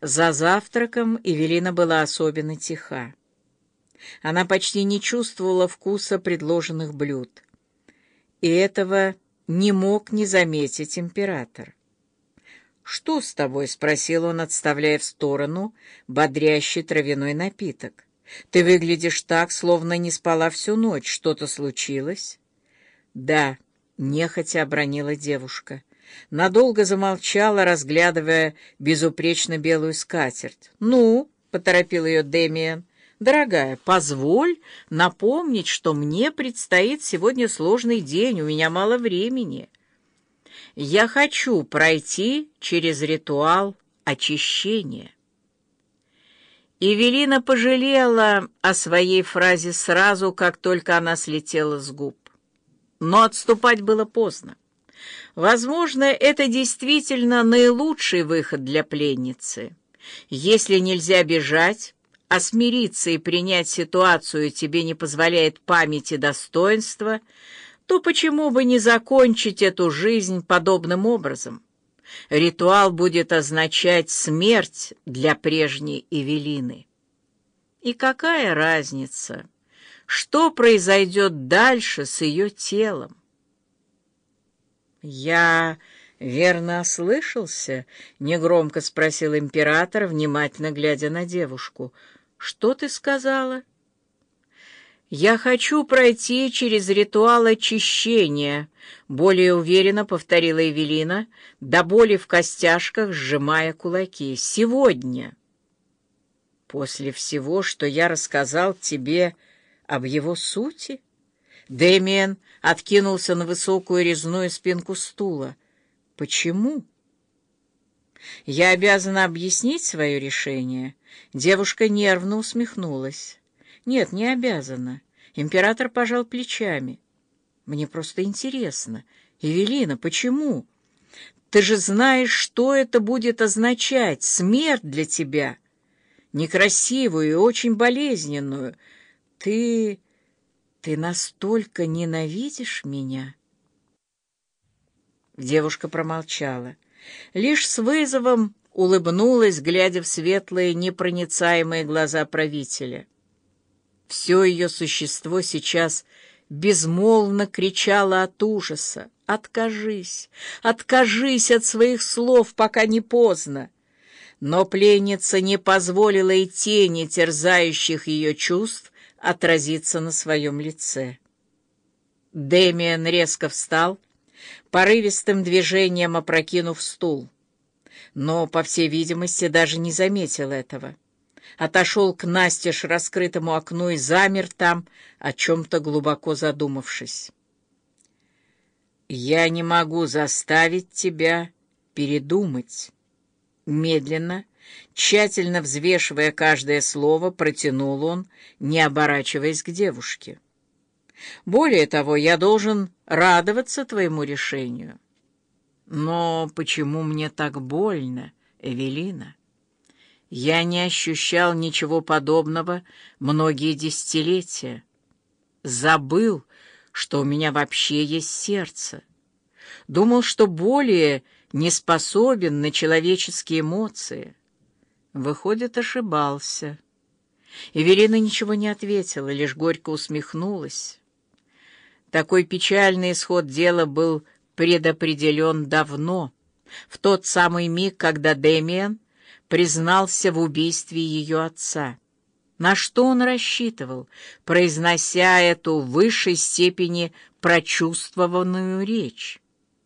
За завтраком Эвелина была особенно тиха. Она почти не чувствовала вкуса предложенных блюд. И этого не мог не заметить император. «Что с тобой?» — спросил он, отставляя в сторону бодрящий травяной напиток. «Ты выглядишь так, словно не спала всю ночь. Что-то случилось?» «Да», — нехотя обронила девушка. Надолго замолчала, разглядывая безупречно белую скатерть. «Ну?» — поторопил ее Демиан. «Дорогая, позволь напомнить, что мне предстоит сегодня сложный день, у меня мало времени. Я хочу пройти через ритуал очищения». Эвелина пожалела о своей фразе сразу, как только она слетела с губ. Но отступать было поздно. Возможно, это действительно наилучший выход для пленницы. Если нельзя бежать, а смириться и принять ситуацию тебе не позволяет память и достоинство, то почему бы не закончить эту жизнь подобным образом? Ритуал будет означать смерть для прежней Эвелины. И какая разница, что произойдет дальше с ее телом? «Я верно ослышался?» — негромко спросил император, внимательно глядя на девушку. «Что ты сказала?» «Я хочу пройти через ритуал очищения», — более уверенно повторила Эвелина, до боли в костяшках, сжимая кулаки. «Сегодня». «После всего, что я рассказал тебе об его сути?» Дэмиен откинулся на высокую резную спинку стула. «Почему?» «Я обязана объяснить свое решение». Девушка нервно усмехнулась. «Нет, не обязана». Император пожал плечами. «Мне просто интересно. Эвелина, почему? Ты же знаешь, что это будет означать. Смерть для тебя. Некрасивую и очень болезненную. Ты...» «Ты настолько ненавидишь меня?» Девушка промолчала. Лишь с вызовом улыбнулась, глядя в светлые, непроницаемые глаза правителя. Все ее существо сейчас безмолвно кричало от ужаса. «Откажись! Откажись от своих слов, пока не поздно!» Но пленница не позволила и тени терзающих ее чувств отразиться на своем лице. Дэмиан резко встал, порывистым движением опрокинув стул, но, по всей видимости, даже не заметил этого. Отошел к настежь раскрытому окну и замер там, о чем-то глубоко задумавшись. «Я не могу заставить тебя передумать». Медленно, Тщательно взвешивая каждое слово, протянул он, не оборачиваясь к девушке. «Более того, я должен радоваться твоему решению». «Но почему мне так больно, Эвелина?» «Я не ощущал ничего подобного многие десятилетия. Забыл, что у меня вообще есть сердце. Думал, что более не способен на человеческие эмоции». Выходит, ошибался. Эвелина ничего не ответила, лишь горько усмехнулась. Такой печальный исход дела был предопределен давно, в тот самый миг, когда Дэмиан признался в убийстве ее отца. На что он рассчитывал, произнося эту в высшей степени прочувствованную речь?